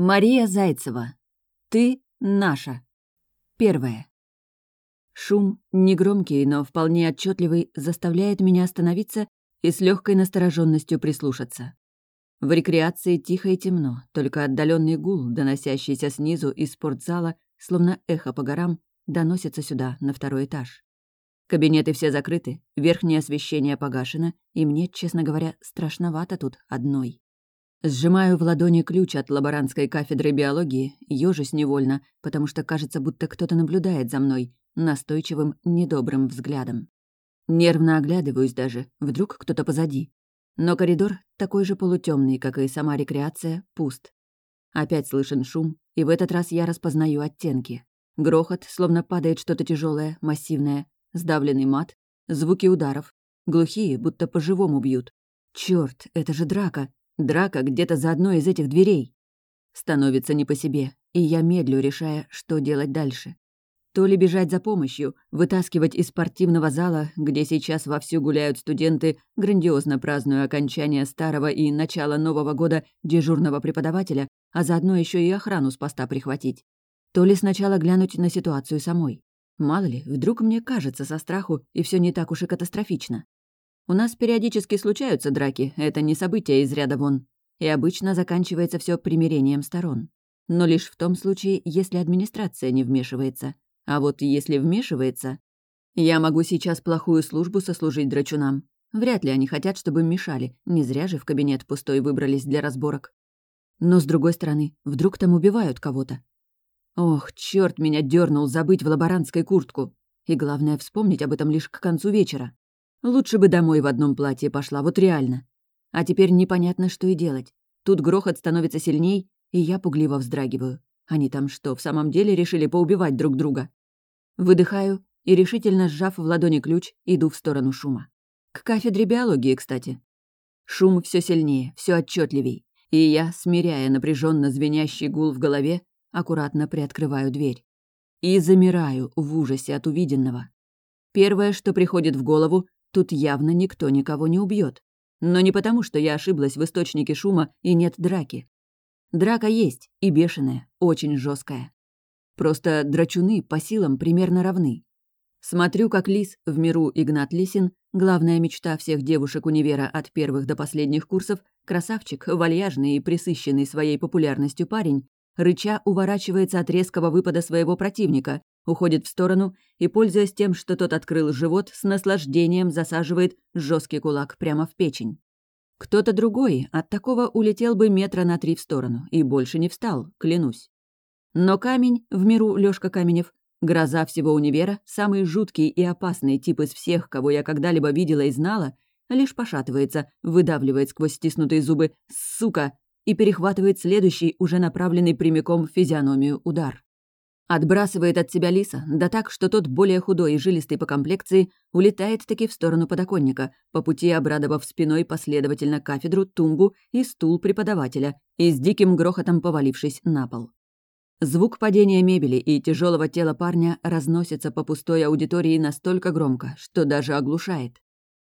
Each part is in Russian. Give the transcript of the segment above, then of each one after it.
Мария Зайцева. Ты наша. Первое. Шум, негромкий, но вполне отчетливый, заставляет меня остановиться и с легкой настороженностью прислушаться. В рекреации тихо и темно, только отдаленный гул, доносящийся снизу из спортзала, словно эхо по горам, доносится сюда, на второй этаж. Кабинеты все закрыты, верхнее освещение погашено, и мне, честно говоря, страшновато тут одной. Сжимаю в ладони ключ от лаборантской кафедры биологии, ёжусь невольно, потому что кажется, будто кто-то наблюдает за мной, настойчивым, недобрым взглядом. Нервно оглядываюсь даже, вдруг кто-то позади. Но коридор, такой же полутемный, как и сама рекреация, пуст. Опять слышен шум, и в этот раз я распознаю оттенки. Грохот, словно падает что-то тяжелое, массивное, сдавленный мат, звуки ударов, глухие, будто по-живому бьют. Черт, это же драка! Драка где-то за одной из этих дверей. Становится не по себе, и я медлю, решая, что делать дальше. То ли бежать за помощью, вытаскивать из спортивного зала, где сейчас вовсю гуляют студенты, грандиозно празднуя окончание старого и начало Нового года дежурного преподавателя, а заодно еще и охрану с поста прихватить. То ли сначала глянуть на ситуацию самой. Мало ли, вдруг мне кажется со страху, и все не так уж и катастрофично. У нас периодически случаются драки, это не событие из ряда вон. И обычно заканчивается все примирением сторон. Но лишь в том случае, если администрация не вмешивается. А вот если вмешивается... Я могу сейчас плохую службу сослужить драчунам. Вряд ли они хотят, чтобы мешали. Не зря же в кабинет пустой выбрались для разборок. Но, с другой стороны, вдруг там убивают кого-то. Ох, черт меня дернул забыть в лаборантской куртку. И главное, вспомнить об этом лишь к концу вечера. Лучше бы домой в одном платье пошла, вот реально. А теперь непонятно, что и делать. Тут грохот становится сильней, и я пугливо вздрагиваю. Они там что, в самом деле решили поубивать друг друга? Выдыхаю и, решительно сжав в ладони ключ, иду в сторону шума. К кафедре биологии, кстати. Шум все сильнее, все отчетливей, и я, смиряя напряженно звенящий гул в голове, аккуратно приоткрываю дверь. И замираю в ужасе от увиденного. Первое, что приходит в голову, Тут явно никто никого не убьет. Но не потому, что я ошиблась в источнике шума и нет драки. Драка есть, и бешеная, очень жесткая. Просто драчуны по силам примерно равны. Смотрю, как Лис, в миру Игнат Лисин, главная мечта всех девушек универа от первых до последних курсов, красавчик, вальяжный и присыщенный своей популярностью парень, рыча уворачивается от резкого выпада своего противника, уходит в сторону и, пользуясь тем, что тот открыл живот, с наслаждением засаживает жесткий кулак прямо в печень. Кто-то другой от такого улетел бы метра на три в сторону и больше не встал, клянусь. Но камень, в миру Лёшка Каменев, гроза всего универа, самый жуткий и опасный тип из всех, кого я когда-либо видела и знала, лишь пошатывается, выдавливает сквозь стиснутые зубы «сука» и перехватывает следующий, уже направленный прямиком в физиономию удар. Отбрасывает от себя лиса, да так, что тот, более худой и жилистый по комплекции, улетает таки в сторону подоконника, по пути обрадовав спиной последовательно кафедру, тумбу и стул преподавателя, и с диким грохотом повалившись на пол. Звук падения мебели и тяжелого тела парня разносится по пустой аудитории настолько громко, что даже оглушает.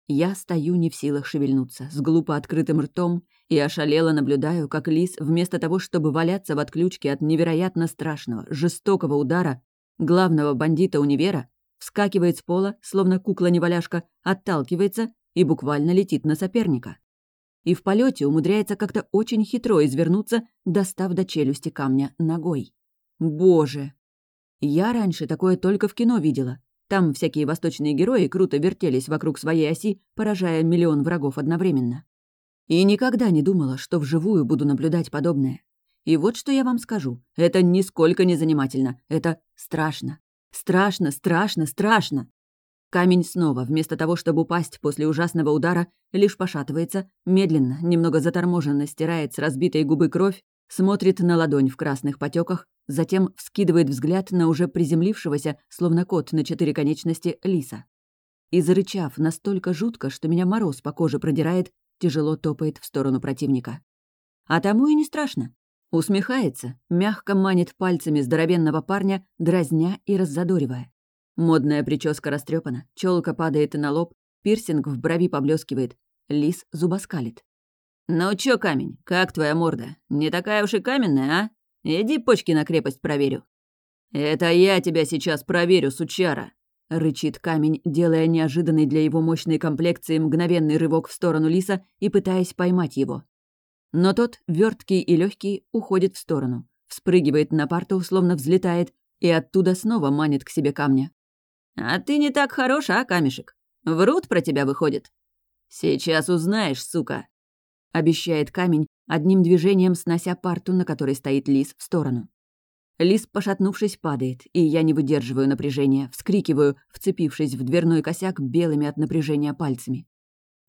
Я стою не в силах шевельнуться, с глупо открытым ртом, и ошалело наблюдаю, как лис, вместо того, чтобы валяться в отключке от невероятно страшного, жестокого удара главного бандита универа, вскакивает с пола, словно кукла-неваляшка, отталкивается и буквально летит на соперника. И в полете умудряется как-то очень хитро извернуться, достав до челюсти камня ногой. Боже! Я раньше такое только в кино видела, там всякие восточные герои круто вертелись вокруг своей оси, поражая миллион врагов одновременно. И никогда не думала, что вживую буду наблюдать подобное. И вот что я вам скажу. Это нисколько не занимательно. Это страшно. Страшно, страшно, страшно. Камень снова, вместо того, чтобы упасть после ужасного удара, лишь пошатывается, медленно, немного заторможенно стирает с разбитой губы кровь, смотрит на ладонь в красных потеках, затем вскидывает взгляд на уже приземлившегося, словно кот на четыре конечности, лиса. И зарычав настолько жутко, что меня мороз по коже продирает, тяжело топает в сторону противника. А тому и не страшно. Усмехается, мягко манит пальцами здоровенного парня, дразня и раззадоривая. Модная прическа растрепана, челка падает на лоб, пирсинг в брови поблескивает, лис зубоскалит. «Ну чё, камень, как твоя морда? Не такая уж и каменная, а? Иди почки на крепость проверю». «Это я тебя сейчас проверю, сучара!» — рычит камень, делая неожиданный для его мощной комплекции мгновенный рывок в сторону лиса и пытаясь поймать его. Но тот, верткий и легкий, уходит в сторону, вспрыгивает на парту, словно взлетает, и оттуда снова манит к себе камня. «А ты не так хорош, а, камешек? Врут про тебя, выходит?» «Сейчас узнаешь, сука!» Обещает камень, одним движением снося парту, на которой стоит лис, в сторону. Лис, пошатнувшись, падает, и я не выдерживаю напряжения, вскрикиваю, вцепившись в дверной косяк белыми от напряжения пальцами.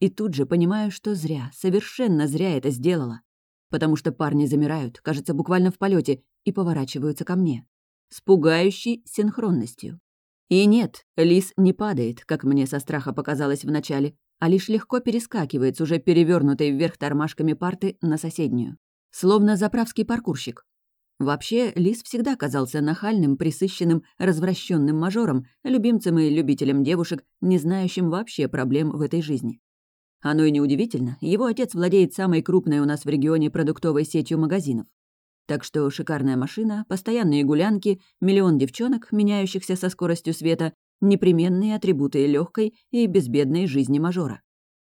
И тут же понимаю, что зря, совершенно зря это сделала. Потому что парни замирают, кажется, буквально в полете, и поворачиваются ко мне. С пугающей синхронностью. И нет, лис не падает, как мне со страха показалось вначале, а лишь легко перескакивает с уже перевернутой вверх тормашками парты на соседнюю. Словно заправский паркурщик. Вообще, Лис всегда казался нахальным, присыщенным, развращенным мажором, любимцем и любителем девушек, не знающим вообще проблем в этой жизни. Оно и неудивительно, его отец владеет самой крупной у нас в регионе продуктовой сетью магазинов. Так что шикарная машина, постоянные гулянки, миллион девчонок, меняющихся со скоростью света, непременные атрибуты легкой и безбедной жизни мажора.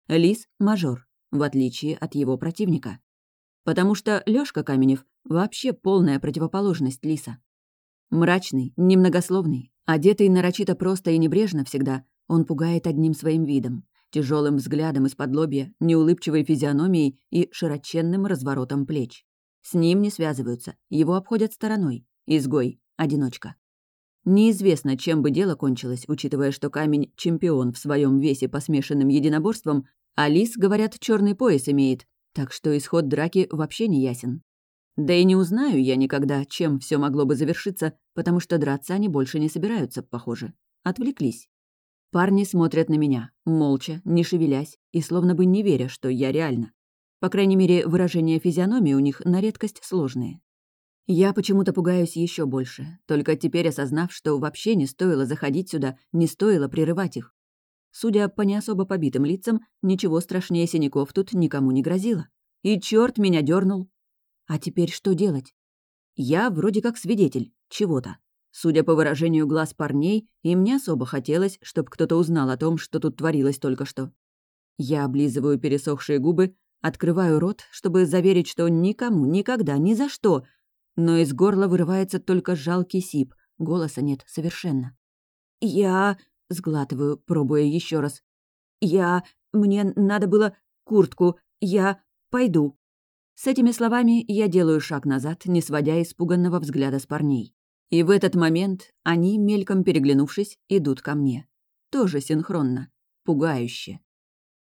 Лис — мажор, в отличие от его противника. Потому что Лёшка Каменев вообще полная противоположность Лиса. Мрачный, немногословный, одетый нарочито просто и небрежно всегда, он пугает одним своим видом, тяжелым взглядом из-под лобья, неулыбчивой физиономией и широченным разворотом плеч. С ним не связываются, его обходят стороной. Изгой, одиночка. Неизвестно, чем бы дело кончилось, учитывая, что камень — чемпион в своем весе по смешанным единоборствам, а лис, говорят, черный пояс имеет, так что исход драки вообще не ясен. Да и не узнаю я никогда, чем все могло бы завершиться, потому что драться они больше не собираются, похоже. Отвлеклись. Парни смотрят на меня, молча, не шевелясь, и словно бы не веря, что я реально. По крайней мере, выражения физиономии у них на редкость сложные. Я почему-то пугаюсь еще больше, только теперь осознав, что вообще не стоило заходить сюда, не стоило прерывать их. Судя по не особо побитым лицам, ничего страшнее синяков тут никому не грозило. И черт меня дернул. А теперь что делать? Я вроде как свидетель чего-то. Судя по выражению глаз парней, им не особо хотелось, чтобы кто-то узнал о том, что тут творилось только что. Я облизываю пересохшие губы, открываю рот, чтобы заверить, что никому, никогда, ни за что но из горла вырывается только жалкий сип, голоса нет совершенно. «Я...» — сглатываю, пробуя еще раз. «Я... Мне надо было куртку. Я... Пойду». С этими словами я делаю шаг назад, не сводя испуганного взгляда с парней. И в этот момент они, мельком переглянувшись, идут ко мне. Тоже синхронно. Пугающе.